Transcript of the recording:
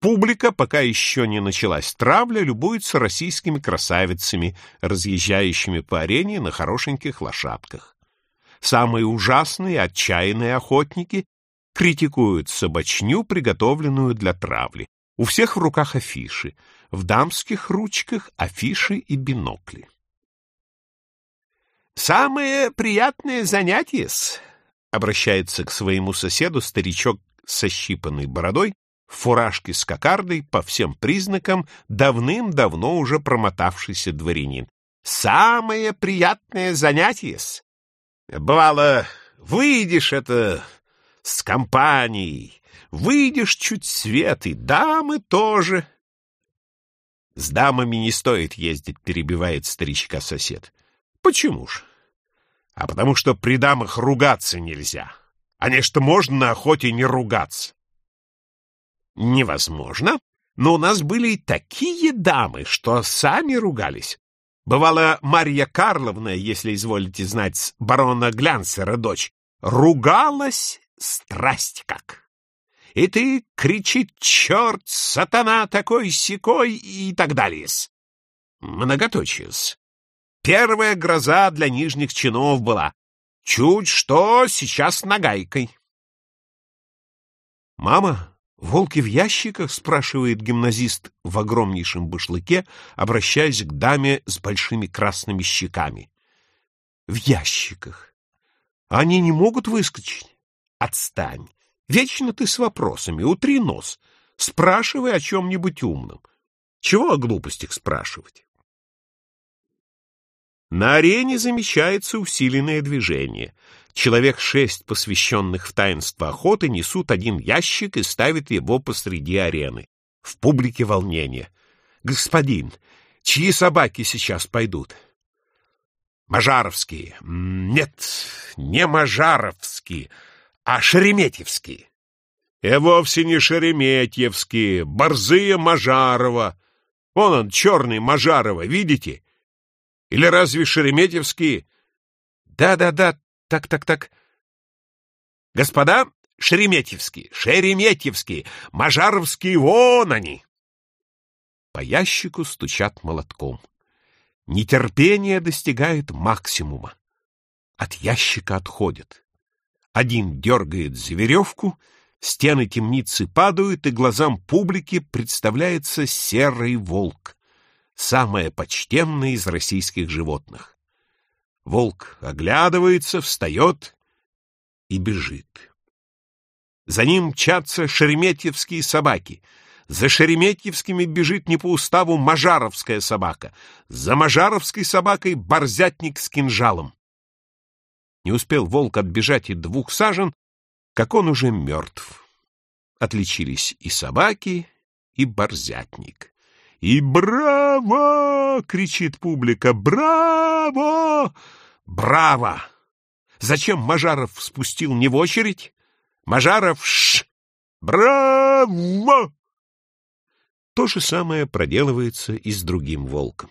Публика, пока еще не началась травля, любуется российскими красавицами, разъезжающими по арене на хорошеньких лошадках. Самые ужасные, отчаянные охотники критикуют собачню, приготовленную для травли. У всех в руках афиши, в дамских ручках афиши и бинокли. «Самое приятное занятие обращается к своему соседу старичок со щипанной бородой, в фуражке с кокардой, по всем признакам, давным-давно уже промотавшийся дворянин. «Самое приятное занятие -с. Бывало, выйдешь это с компанией, выйдешь чуть свет, и дамы тоже». «С дамами не стоит ездить», — перебивает старичка сосед. «Почему ж?» «А потому что при дамах ругаться нельзя. А не что можно на охоте не ругаться». Невозможно. Но у нас были такие дамы, что сами ругались. Бывала Марья Карловна, если изволите знать, барона Глянцера дочь, ругалась страсть как. И ты кричит «Черт, сатана такой секой» и так далее. Многоточие -с. Первая гроза для нижних чинов была. Чуть что, сейчас нагайкой. Мама «Волки в ящиках?» — спрашивает гимназист в огромнейшем башлыке, обращаясь к даме с большими красными щеками. «В ящиках. Они не могут выскочить?» «Отстань. Вечно ты с вопросами. Утри нос. Спрашивай о чем-нибудь умном. Чего о глупостях спрашивать?» На арене замечается усиленное движение — Человек шесть, посвященных в таинство охоты, несут один ящик и ставят его посреди арены. В публике волнение. «Господин, чьи собаки сейчас пойдут?» «Мажаровские». «Нет, не Мажаровские, а Шереметьевские». «И вовсе не Шереметьевские, борзые Мажарова. Вон он, черный Мажарова, видите? Или разве Шереметьевские?» «Да-да-да, так, так, так. Господа Шереметьевские, Шереметьевские, Мажаровские, вон они! По ящику стучат молотком. Нетерпение достигает максимума. От ящика отходят. Один дергает за веревку, стены темницы падают, и глазам публики представляется серый волк, самое почтенное из российских животных. Волк оглядывается, встает и бежит. За ним мчатся шереметьевские собаки. За шереметьевскими бежит не по уставу мажаровская собака. За мажаровской собакой борзятник с кинжалом. Не успел волк отбежать и двух сажен, как он уже мертв. Отличились и собаки, и борзятник. И «Браво!» — кричит публика. «Браво! Браво!» Зачем Мажаров спустил не в очередь? Мажаров ш! Браво! То же самое проделывается и с другим волком.